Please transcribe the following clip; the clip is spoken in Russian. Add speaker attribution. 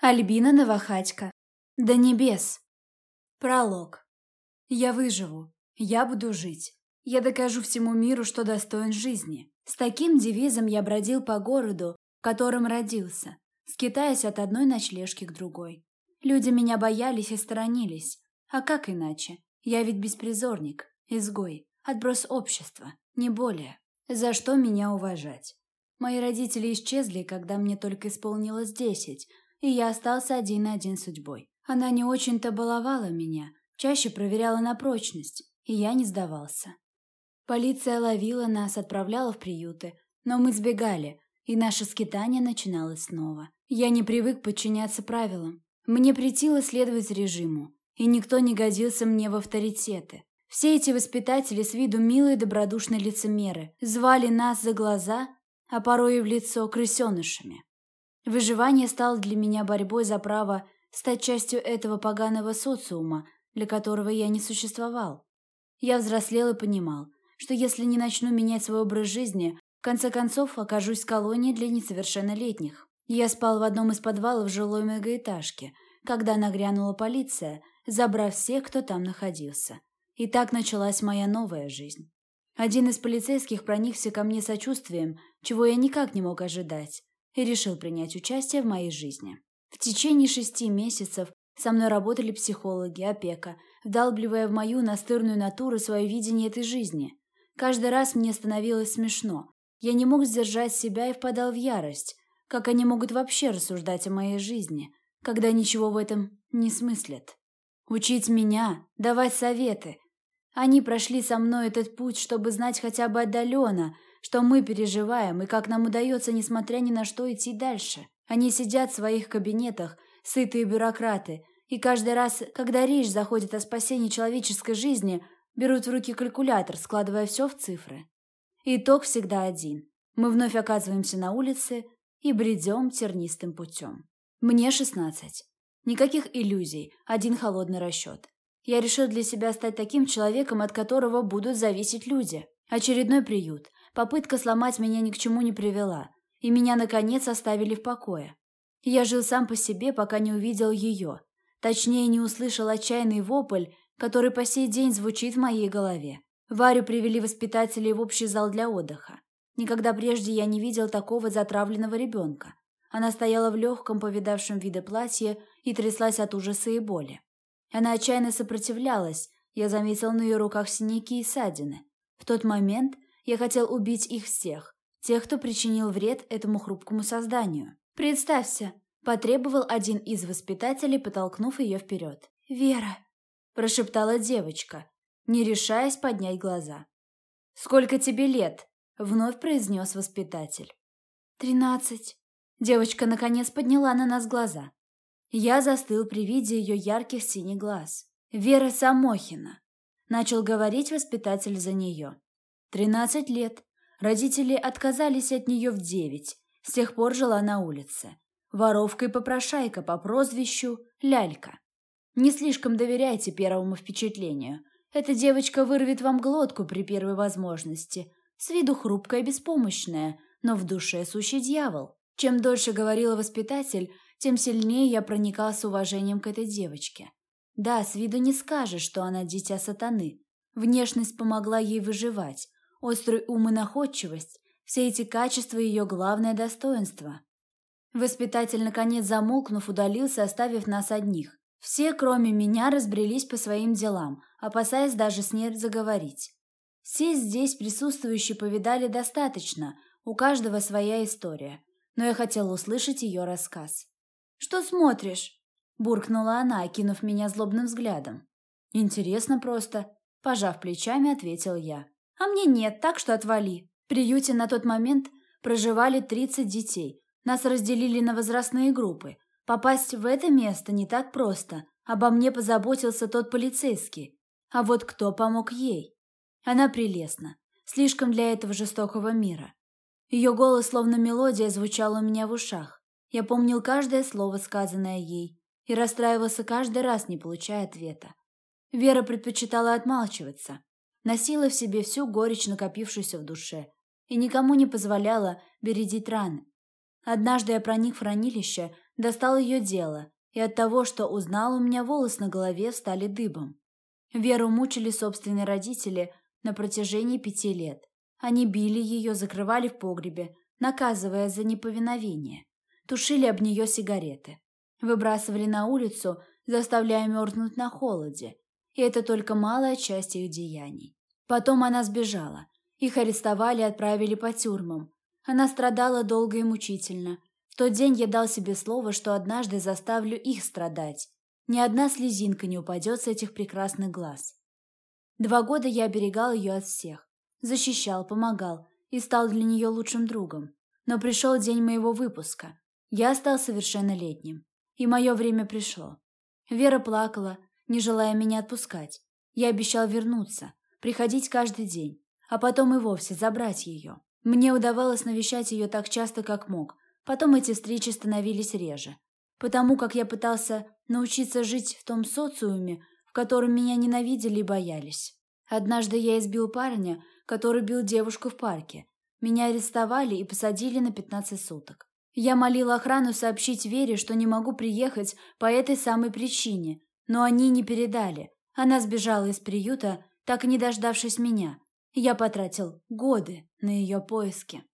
Speaker 1: Альбина Новохатько. До небес. Пролог. Я выживу. Я буду жить. Я докажу всему миру, что достоин жизни. С таким девизом я бродил по городу, в котором родился, скитаясь от одной ночлежки к другой. Люди меня боялись и сторонились. А как иначе? Я ведь беспризорник, изгой, отброс общества, не более. За что меня уважать? Мои родители исчезли, когда мне только исполнилось десять, и я остался один на один с судьбой. Она не очень-то баловала меня, чаще проверяла на прочность, и я не сдавался. Полиция ловила нас, отправляла в приюты, но мы сбегали, и наше скитание начиналось снова. Я не привык подчиняться правилам. Мне претило следовать режиму, и никто не годился мне в авторитеты. Все эти воспитатели с виду милые добродушные лицемеры звали нас за глаза, а порой и в лицо крысенышами. Выживание стало для меня борьбой за право стать частью этого поганого социума, для которого я не существовал. Я взрослел и понимал, что если не начну менять свой образ жизни, в конце концов окажусь в колонии для несовершеннолетних. Я спал в одном из подвалов жилой многоэтажки, когда нагрянула полиция, забрав всех, кто там находился. И так началась моя новая жизнь. Один из полицейских проникся ко мне сочувствием, чего я никак не мог ожидать и решил принять участие в моей жизни. В течение шести месяцев со мной работали психологи, опека, вдалбливая в мою настырную натуру свое видение этой жизни. Каждый раз мне становилось смешно. Я не мог сдержать себя и впадал в ярость. Как они могут вообще рассуждать о моей жизни, когда ничего в этом не смыслят? Учить меня, давать советы. Они прошли со мной этот путь, чтобы знать хотя бы отдаленно – что мы переживаем и как нам удается, несмотря ни на что, идти дальше. Они сидят в своих кабинетах, сытые бюрократы, и каждый раз, когда речь заходит о спасении человеческой жизни, берут в руки калькулятор, складывая все в цифры. Итог всегда один. Мы вновь оказываемся на улице и бредем тернистым путем. Мне 16. Никаких иллюзий, один холодный расчет. Я решил для себя стать таким человеком, от которого будут зависеть люди. Очередной приют, Попытка сломать меня ни к чему не привела, и меня, наконец, оставили в покое. Я жил сам по себе, пока не увидел ее. Точнее, не услышал отчаянный вопль, который по сей день звучит в моей голове. Варю привели воспитатели в общий зал для отдыха. Никогда прежде я не видел такого затравленного ребенка. Она стояла в легком, повидавшем виды платье и тряслась от ужаса и боли. Она отчаянно сопротивлялась, я заметил на ее руках синяки и ссадины. В тот момент я хотел убить их всех, тех, кто причинил вред этому хрупкому созданию. «Представься!» – потребовал один из воспитателей, потолкнув ее вперед. «Вера!» – прошептала девочка, не решаясь поднять глаза. «Сколько тебе лет?» – вновь произнес воспитатель. «Тринадцать». Девочка наконец подняла на нас глаза. Я застыл при виде ее ярких синих глаз. «Вера Самохина», – начал говорить воспитатель за нее. Тринадцать лет. Родители отказались от нее в девять. С тех пор жила на улице. Воровка и попрошайка по прозвищу Лялька. Не слишком доверяйте первому впечатлению. Эта девочка вырвет вам глотку при первой возможности. С виду хрупкая и беспомощная, но в душе сущий дьявол. Чем дольше говорила воспитатель, тем сильнее я проникался уважением к этой девочке. Да, с виду не скажешь, что она дитя сатаны. Внешность помогла ей выживать, Острый ум и находчивость – все эти качества ее главное достоинство. Воспитатель, наконец замолкнув, удалился, оставив нас одних. Все, кроме меня, разбрелись по своим делам, опасаясь даже с ней заговорить. Все здесь присутствующие повидали достаточно, у каждого своя история, но я хотела услышать ее рассказ. «Что смотришь?» – буркнула она, окинув меня злобным взглядом. «Интересно просто», – пожав плечами, ответил я. А мне нет, так что отвали. В приюте на тот момент проживали 30 детей. Нас разделили на возрастные группы. Попасть в это место не так просто. Обо мне позаботился тот полицейский. А вот кто помог ей? Она прелестна. Слишком для этого жестокого мира. Ее голос, словно мелодия, звучал у меня в ушах. Я помнил каждое слово, сказанное ей, и расстраивался каждый раз, не получая ответа. Вера предпочитала отмалчиваться носила в себе всю горечь, накопившуюся в душе, и никому не позволяла бередить раны. Однажды я проник в хранилище, Достал ее дело, и от того, что узнал, у меня волос на голове стали дыбом. Веру мучили собственные родители на протяжении пяти лет. Они били ее, закрывали в погребе, наказывая за неповиновение. Тушили об нее сигареты. Выбрасывали на улицу, заставляя мерзнуть на холоде. И это только малая часть их деяний. Потом она сбежала. Их арестовали и отправили по тюрьмам. Она страдала долго и мучительно. В тот день я дал себе слово, что однажды заставлю их страдать. Ни одна слезинка не упадет с этих прекрасных глаз. Два года я оберегал ее от всех. Защищал, помогал и стал для нее лучшим другом. Но пришел день моего выпуска. Я стал совершеннолетним. И мое время пришло. Вера плакала, не желая меня отпускать. Я обещал вернуться, приходить каждый день, а потом и вовсе забрать ее. Мне удавалось навещать ее так часто, как мог. Потом эти встречи становились реже потому как я пытался научиться жить в том социуме, в котором меня ненавидели и боялись. Однажды я избил парня, который бил девушку в парке. Меня арестовали и посадили на 15 суток. Я молил охрану сообщить Вере, что не могу приехать по этой самой причине, но они не передали. Она сбежала из приюта, так и не дождавшись меня. Я потратил годы на ее поиски.